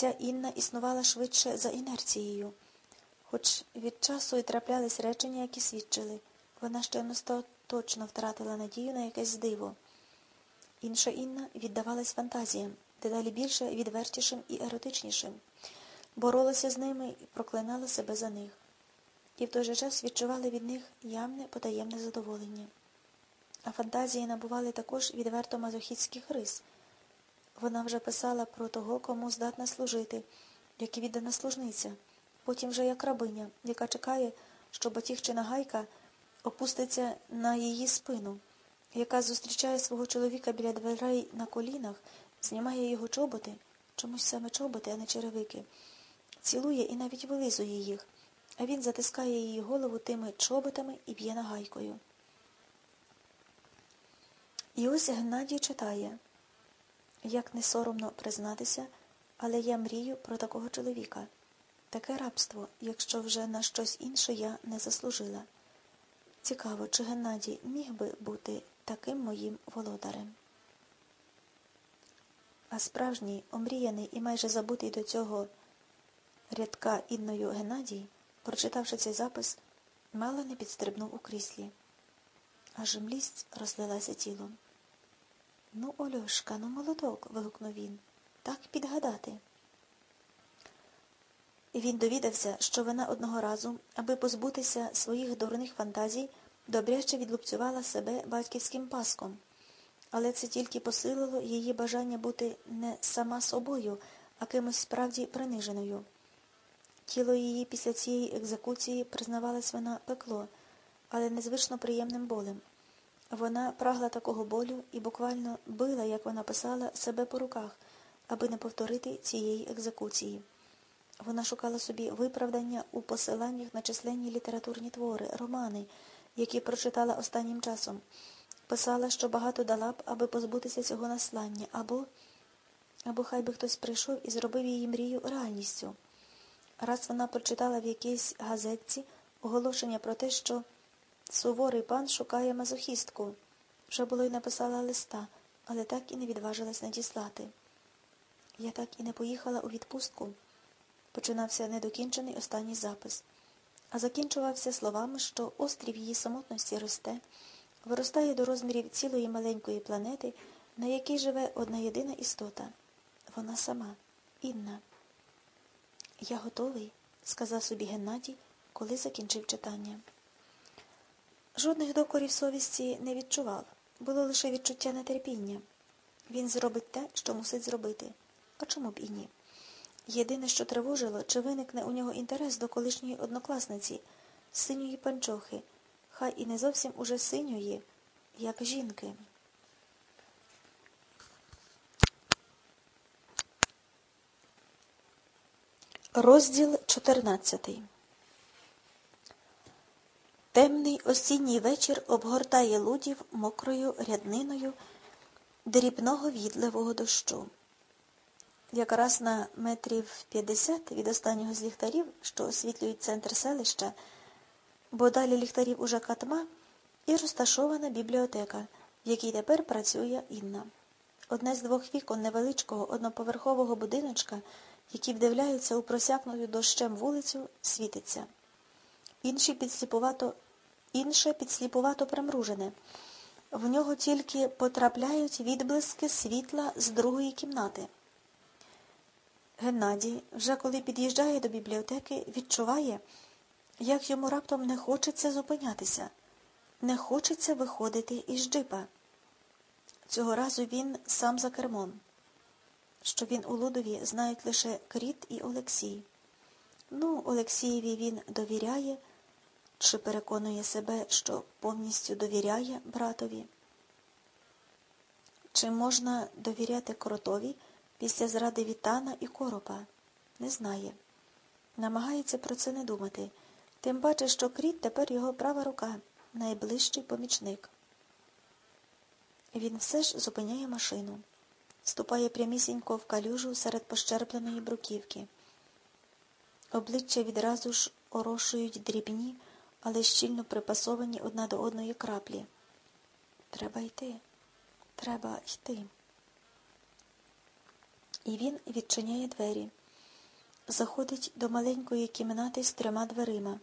Ця Інна існувала швидше за інерцією, хоч від часу і траплялись речення, які свідчили. Вона ще точно втратила надію на якесь диво. Інша Інна віддавалась фантазіям, дедалі більше відвертішим і еротичнішим, боролася з ними і проклинала себе за них, і в той же час відчували від них явне потаємне задоволення. А фантазії набували також відверто мазохістських рис. Вона вже писала про того, кому здатна служити, як і віддана служниця, потім вже як рабиня, яка чекає, що батігчина гайка опуститься на її спину, яка зустрічає свого чоловіка біля дверей на колінах, знімає його чоботи, чомусь саме чоботи, а не черевики, цілує і навіть вилизує їх, а він затискає її голову тими чоботами і б'є нагайкою. І ось Геннадій читає, як не соромно признатися, але я мрію про такого чоловіка. Таке рабство, якщо вже на щось інше я не заслужила. Цікаво, чи Геннадій міг би бути таким моїм володарем. А справжній, омріяний і майже забутий до цього рядка Інною Геннадій, прочитавши цей запис, мало не підстрибнув у кріслі. Аж млість розлилася тілом. Ну, Ольошка, ну молоток. вигукнув він. Так підгадати. Він довідався, що вона одного разу, аби позбутися своїх дурних фантазій, добряче відлупцювала себе батьківським паском. Але це тільки посилило її бажання бути не сама собою, а кимось справді приниженою. Тіло її після цієї екзекуції признавалась вона пекло, але незвично приємним болем. Вона прагла такого болю і буквально била, як вона писала, себе по руках, аби не повторити цієї екзекуції. Вона шукала собі виправдання у посиланнях на численні літературні твори, романи, які прочитала останнім часом. Писала, що багато дала б, аби позбутися цього наслання, або або хай би хтось прийшов і зробив її мрію реальністю. Раз вона прочитала в якійсь газетці оголошення про те, що суворий пан шукає мазохістку. Вже було й написала листа, але так і не відважилась надіслати. Я так і не поїхала у відпустку починався недокінчений останній запис, а закінчувався словами, що острів її самотності росте, виростає до розмірів цілої маленької планети, на якій живе одна єдина істота. Вона сама, Інна. Я готовий, сказав собі Геннадій, коли закінчив читання. Жодних докорів совісті не відчував, було лише відчуття нетерпіння. Він зробить те, що мусить зробити. А чому б і ні? Єдине, що тривожило, чи виникне у нього інтерес до колишньої однокласниці, синьої панчохи, хай і не зовсім уже синьої, як жінки. Розділ 14 Темний осінній вечір обгортає лудів мокрою рядниною дрібного відливого дощу. Якраз на метрів 50 від останнього з ліхтарів, що освітлюють центр селища, бо далі ліхтарів уже катма, і розташована бібліотека, в якій тепер працює Інна. Одне з двох вікон невеличкого одноповерхового будиночка, які вдивляються у просякнуту дощем вулицю, світиться. Інші підсліпувато, інше підсліпувато примружене. В нього тільки потрапляють відблиски світла з другої кімнати. Геннадій, вже коли під'їжджає до бібліотеки, відчуває, як йому раптом не хочеться зупинятися, не хочеться виходити із джипа. Цього разу він сам за кермом. Що він у Лудові знають лише Кріт і Олексій. Ну, Олексієві він довіряє чи переконує себе, що повністю довіряє братові. Чи можна довіряти кротові? після зради Вітана і Коропа. Не знає. Намагається про це не думати, тим паче, що кріт тепер його права рука, найближчий помічник. Він все ж зупиняє машину, ступає прямісінько в калюжу серед пощерпленої бруківки. Обличчя відразу ж орошують дрібні, але щільно припасовані одна до одної краплі. Треба йти, треба йти. І він відчиняє двері, заходить до маленької кімнати з трьома дверима.